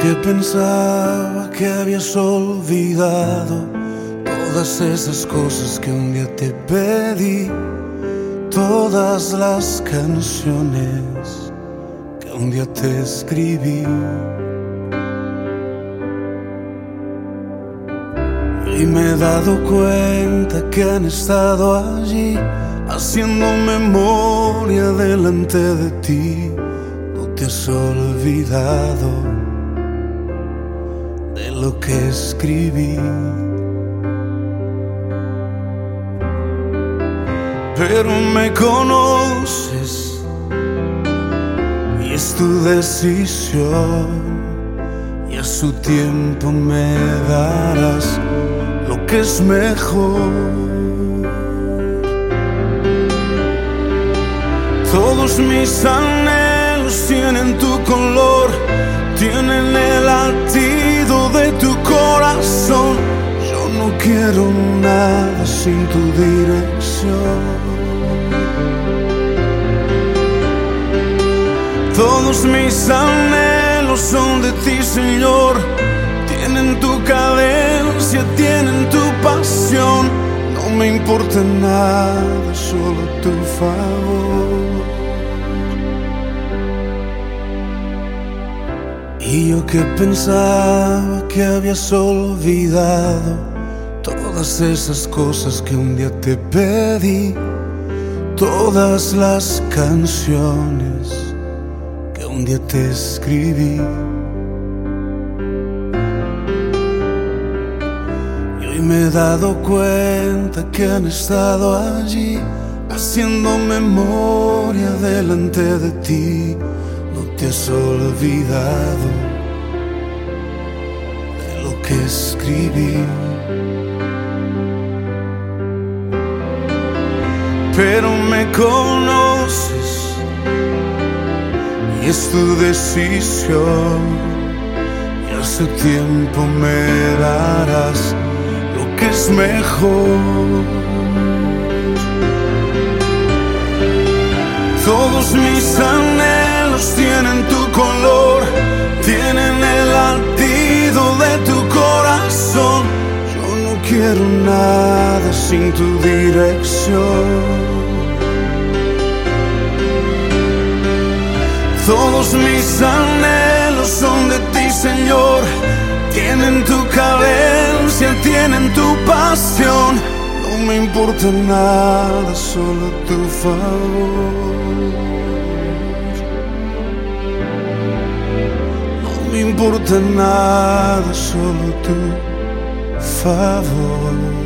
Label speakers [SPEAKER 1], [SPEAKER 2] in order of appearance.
[SPEAKER 1] que pensaba que habías olvidado todas esas cosas que un día te pedí, todas las canciones que un día te escribí. Y me he dado cuenta que han estado allí haciendo memoria delante de ti. No te has olvidado de lo que escribí. Pero me conoces y es tu decisión. Y a su tiempo me darás lo que es mejor. Todos mis anhelos tienen tu color, tienen el latido quiero nada sin tu dirección. Todos mis anhelos son de ti, Señor. Tienen tu cadencia, tienen tu pasión. No me importa nada, solo tu favor. Y yo que pensaba que habías olvidado todas esas cosas que un día te pedí, todas las canciones que un día te escribí. Y hoy me he dado cuenta que han estado allí haciendo memoria delante de ti. No te has olvidado de lo que escribí. Pero me conoces y es tu decisión. Y su tiempo me darás lo que es mejor. Todos mis anhelos tienen tu color, tienen el latido de tu corazón. Yo no quiero nada sin tu dirección. Todos mis anhelos son de ti, Señor. Tienen tu cadencia, tienen tu pasión. No me importa nada, solo tu favor. No me importa nada, solo tu favor.